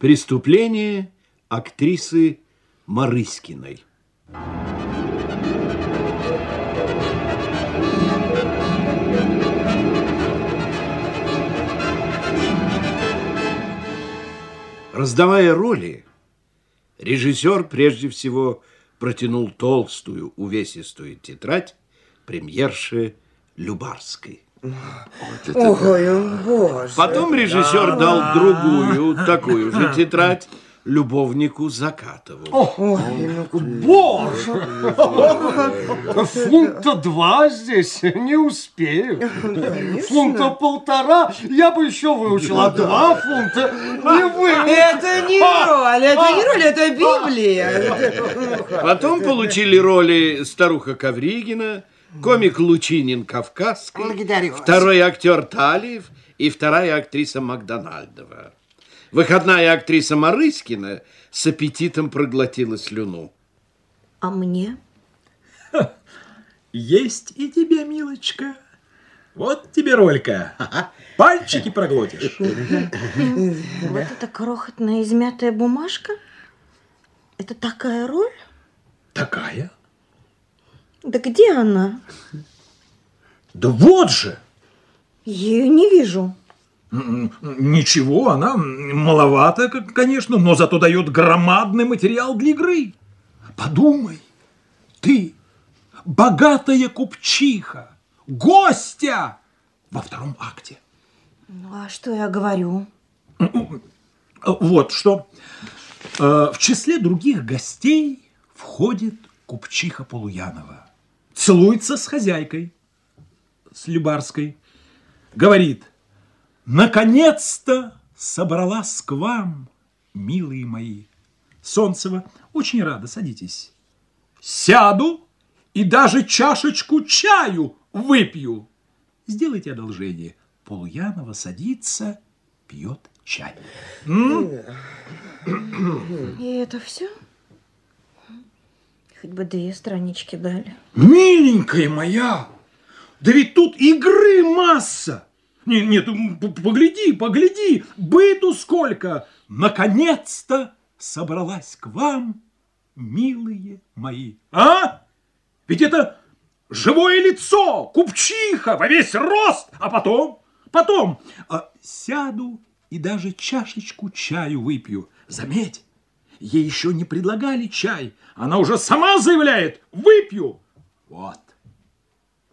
Преступление актрисы Марыскиной. Раздавая роли, режиссер прежде всего протянул толстую увесистую тетрадь премьерши Любарской. Ой, боже. Потом режиссер дал другую, такую же тетрадь любовнику Закатову. Ой, боже! Фунта два здесь не успею. Фунта полтора я бы еще выучил, а два фунта не выучил. Это не роль, это не роль, это Библия. Потом получили роли старуха Ковригина, комик Лучинин Кавказский, Благодарю вас. второй актер Талиев и вторая актриса Макдональдова. Выходная актриса Марыскина с аппетитом проглотила слюну. А мне? Есть и тебе, милочка. Вот тебе ролька. Ага. Пальчики проглотишь. Вот эта крохотная измятая бумажка? Это такая роль? Такая? Да где она? Да вот же! Ее не вижу. Ничего, она маловато, конечно, но зато дает громадный материал для игры. Подумай, ты богатая купчиха, гостя во втором акте. Ну, а что я говорю? Вот что. Э, В числе других гостей входит купчиха Полуянова. Целуется с хозяйкой, с Любарской. Говорит, наконец-то собралась к вам, милые мои. Солнцева, очень рада, садитесь. Сяду и даже чашечку чаю выпью. Сделайте одолжение. Полуянова садится, пьет чай. И это все? Хоть бы две странички дали. Миленькая моя, да ведь тут игры масса. Нет, нет, погляди, погляди, быту сколько. Наконец-то собралась к вам, милые мои. А? Ведь это живое лицо, купчиха во весь рост. А потом, потом а, сяду и даже чашечку чаю выпью. Заметь, Ей еще не предлагали чай. Она уже сама заявляет, выпью. Вот.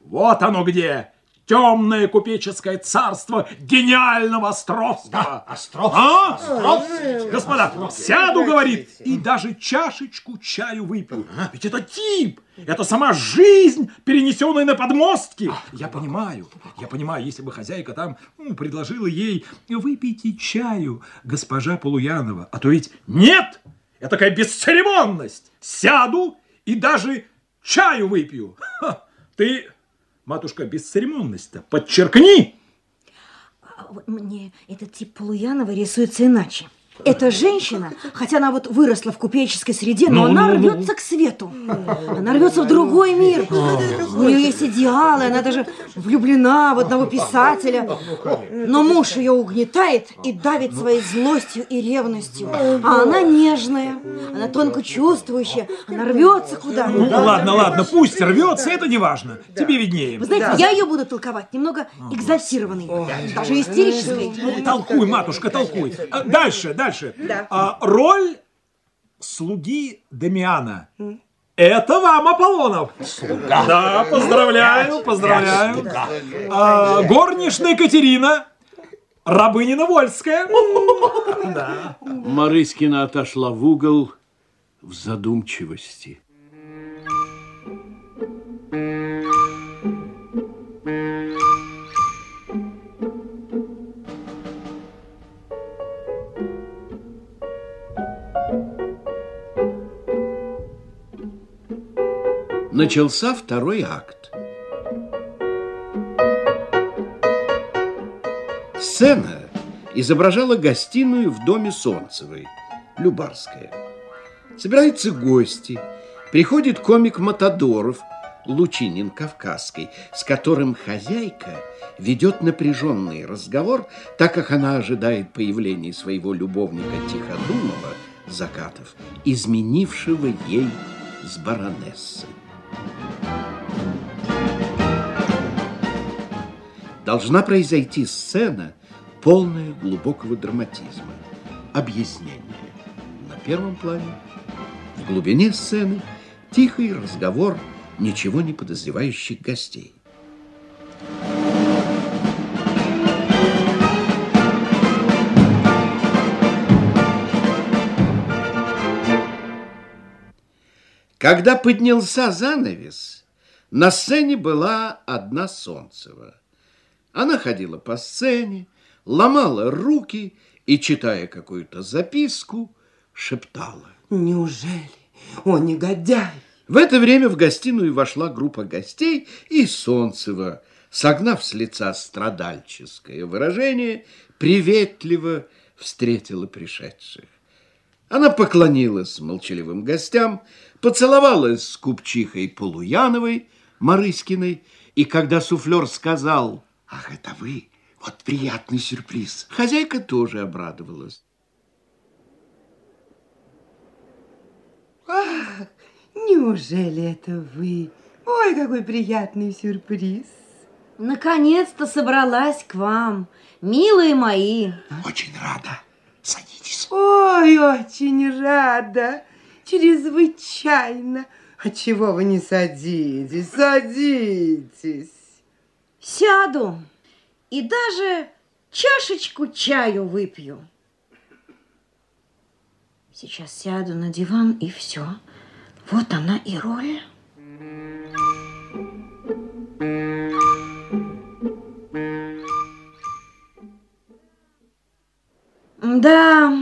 Вот оно где. Темное купеческое царство гениального Островского. Островский. А? Господа, сяду, говорит, и даже чашечку чаю выпью. Ведь это тип, это сама жизнь, перенесенная на подмостки. Я понимаю, я понимаю, если бы хозяйка там ну, предложила ей, выпейте чаю, госпожа Полуянова, а то ведь нет, это такая бесцеремонность. Сяду и даже чаю выпью. Ха, ты, матушка, бесцеремонность-то подчеркни. А Мне этот тип Полуянова рисуется иначе. Эта женщина, хотя она вот выросла в купеческой среде, но Ну, она ну, ну. рвется к свету. Она рвется в другой мир. У нее есть идеалы, она даже влюблена в одного писателя. Но муж ее угнетает и давит своей злостью и ревностью. А она нежная, она тонко чувствующая, она рвется Ну, куда-то. ладно, ладно, пусть рвется, это не важно. Тебе виднее. Вы знаете, я ее буду толковать немного экзальтированной, даже истерической. Ну, толкуй, матушка, толкуй. А, Дальше, дальше. Да. А, роль слуги Дамиана. Это вам, Аполлонов. Да, поздравляю, поздравляю. А, горничная Катерина. Рабынина Вольская. Да. Марыскина отошла в угол в задумчивости. Начался второй акт. Сцена изображала гостиную в доме Солнцевой, Любарская. Собираются гости, приходит комик Матадоров, Лучинин Кавказской, с которым хозяйка ведет напряженный разговор, так как она ожидает появления своего любовника Тиходумова, Закатов, изменившего ей с баронессой. Должна произойти сцена, полная глубокого драматизма. Объяснение. На первом плане, в глубине сцены, тихий разговор ничего не подозревающих гостей. Когда поднялся занавес, на сцене была одна Солнцева. Она ходила по сцене, ломала руки и, читая какую-то записку, шептала. Неужели? О, негодяй! В это время в гостиную вошла группа гостей, и Солнцева, согнав с лица страдальческое выражение, приветливо встретила пришедших. Она поклонилась молчаливым гостям, поцеловалась с купчихой Полуяновой, Марыскиной, и когда суфлер сказал «Ах, это вы! Вот приятный сюрприз!» Хозяйка тоже обрадовалась. Ах, неужели это вы? Ой, какой приятный сюрприз. Наконец-то собралась к вам, милые мои. Очень рада. Садитесь. Ой, очень рада. Чрезвычайно. А чего вы не садитесь? Садитесь. Сяду и даже чашечку чаю выпью. Сейчас сяду на диван и все. Вот она и роль. Да,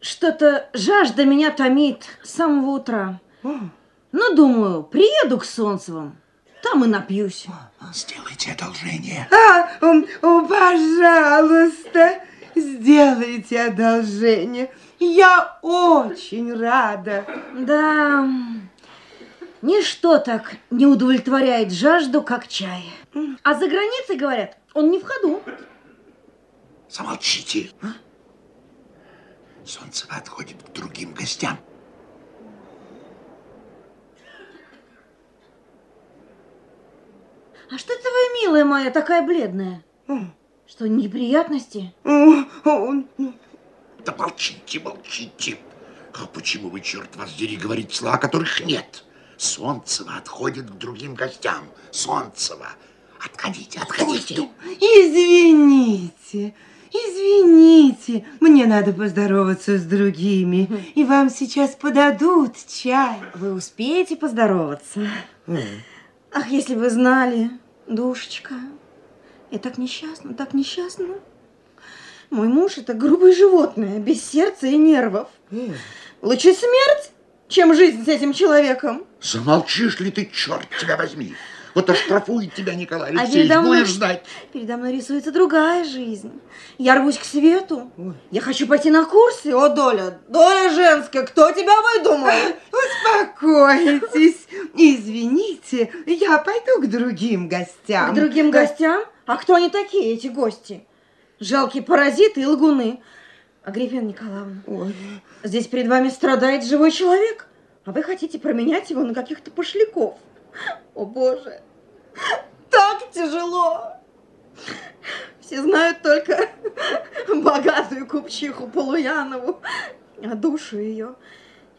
что-то жажда меня томит с самого утра. Ну, думаю, приеду к Солнцевым, там и напьюсь. Сделайте одолжение. А, пожалуйста, сделайте одолжение. Я очень рада. Да, ничто так не удовлетворяет жажду, как чай. А за границей, говорят, он не в ходу. Замолчите. Солнце отходит к другим гостям. А что это вы, милая моя, такая бледная? Что, неприятности? О, Да молчите, молчите. А почему вы, черт вас дери, говорите слова, которых нет? Солнцева отходит к другим гостям. Солнцева. Отходите, отходите. Извините, извините. Мне надо поздороваться с другими. И вам сейчас подадут чай. Вы успеете поздороваться? Ах, если вы знали, душечка, я так несчастна, так несчастна. Мой муж это грубое животное, без сердца и нервов. Лучше смерть, чем жизнь с этим человеком. Замолчишь ли ты, черт тебя возьми? Вот оштрафует тебя Николай А Алексеевич, передо мной, будешь знать. передо мной рисуется другая жизнь. Я рвусь к свету. Я хочу пойти на курсы. О, Доля, Доля женская, кто тебя выдумал? Успокойтесь. Извините, я пойду к другим гостям. К другим гостям? А кто они такие, эти гости? Жалкие паразиты и лгуны. Агриппина Николаевна, Ой, здесь перед вами страдает живой человек, а вы хотите променять его на каких-то пошляков. О, Боже, так тяжело. Все знают только богатую купчиху Полуянову, а душу ее,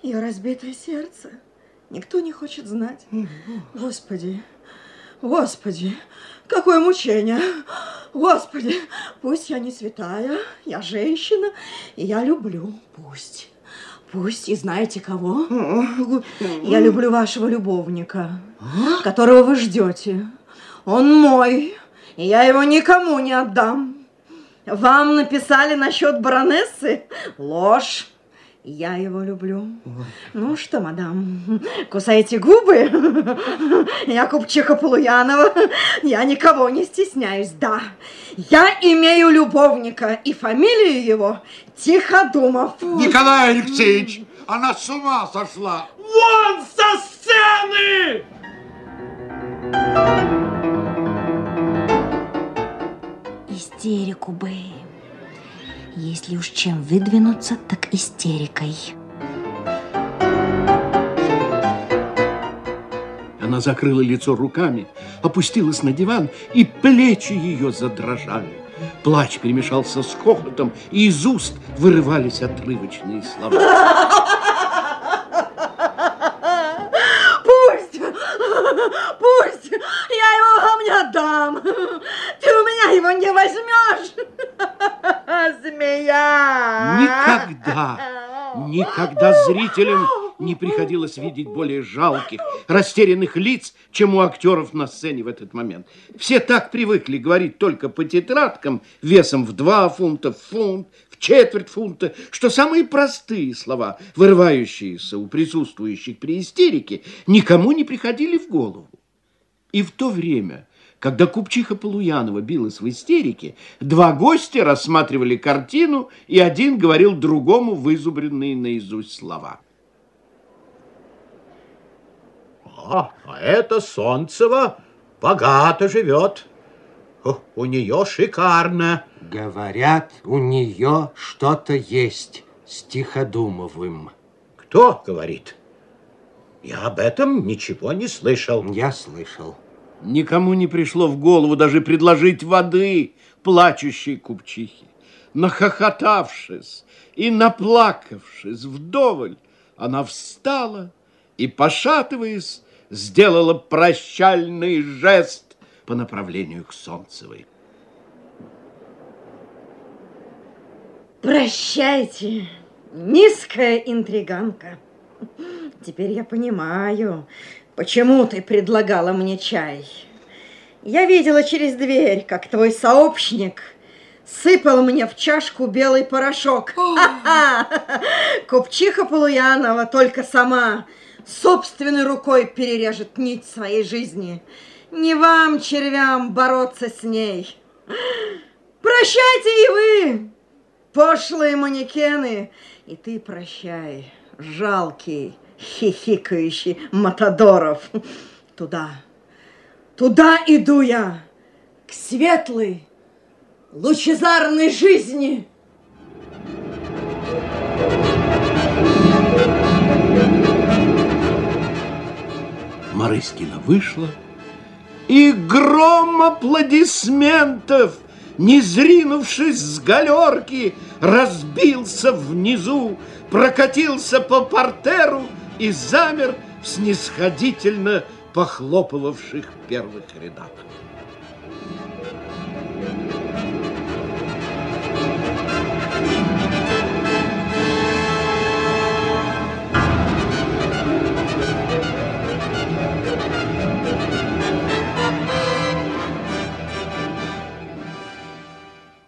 ее разбитое сердце. Никто не хочет знать. Господи, Господи, какое мучение! Господи, пусть я не святая, я женщина, и я люблю, пусть. Пусть и знаете кого? Я люблю вашего любовника, которого вы ждете. Он мой, и я его никому не отдам. Вам написали насчет баронессы? Ложь. Я его люблю. Ну что, мадам, кусаете губы? Я купчиха Полуянова. Я никого не стесняюсь, да. Я имею любовника, и фамилию его Тиходумов. Николай Алексеевич, она с ума сошла. Вон со сцены! Истерику бы. Если уж чем выдвинуться, так истерикой. Она закрыла лицо руками, опустилась на диван, и плечи ее задрожали. Плач перемешался с хохотом, и из уст вырывались отрывочные слова. Пусть, пусть, я его вам не отдам. Ты у меня его не возьмешь. Змея. Никогда, никогда зрителям не приходилось видеть более жалких, растерянных лиц, чем у актеров на сцене в этот момент. Все так привыкли говорить только по тетрадкам весом в два фунта, в фунт, в четверть фунта, что самые простые слова, вырывающиеся у присутствующих при истерике, никому не приходили в голову. И в то время, когда купчиха Полуянова билась в истерике, два гостя рассматривали картину, и один говорил другому вызубренные наизусть слова. А, а это Солнцева богато живет. О, У нее шикарно. Говорят, у нее что-то есть с Тиходумовым. Кто говорит? Я об этом ничего не слышал. Я слышал. Никому не пришло в голову даже предложить воды плачущей купчихе. Нахохотавшись и наплакавшись вдоволь, она встала и, пошатываясь, сделала прощальный жест по направлению к Солнцевой. Прощайте, низкая интриганка. Теперь я понимаю, почему ты предлагала мне чай. Я видела через дверь, как твой сообщник сыпал мне в чашку белый порошок. Ха-ха! Купчиха Полуянова только сама собственной рукой перережет нить своей жизни. Не вам, червям, бороться с ней. Прощайте и вы, пошлые манекены. И ты прощай, жалкий, хихикающий Матадоров. Туда, туда иду я, к светлой, лучезарной жизни. Марыскина вышла, и гром аплодисментов, не зринувшись с галерки, разбился внизу, прокатился по портеру и замер в снисходительно похлопывавших первых рядах.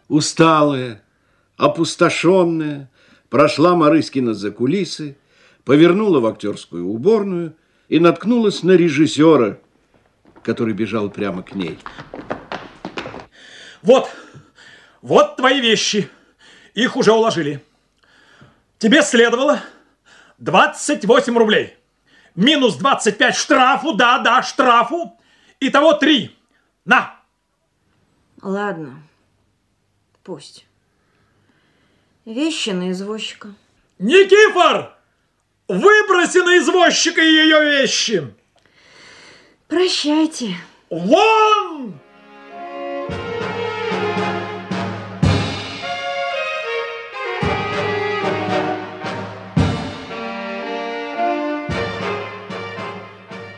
Усталая, опустошенная, прошла Марыскина за кулисы, повернула в актерскую уборную и наткнулась на режиссера, который бежал прямо к ней. Вот, вот твои вещи. Их уже уложили. Тебе следовало 28 рублей. Минус 25 штрафу, да, да, штрафу. Итого 3. На! Ладно, пусть. Вещи на извозчика. Никифор! Выброси на извозчика ее вещи! Прощайте. Вон!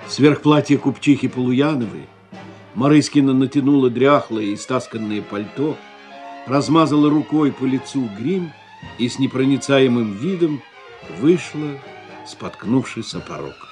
Сверх платья купчихи Полуяновой Марыскина натянула дряхлое и стасканное пальто, размазала рукой по лицу грим и с непроницаемым видом вышла, споткнувшись о порог.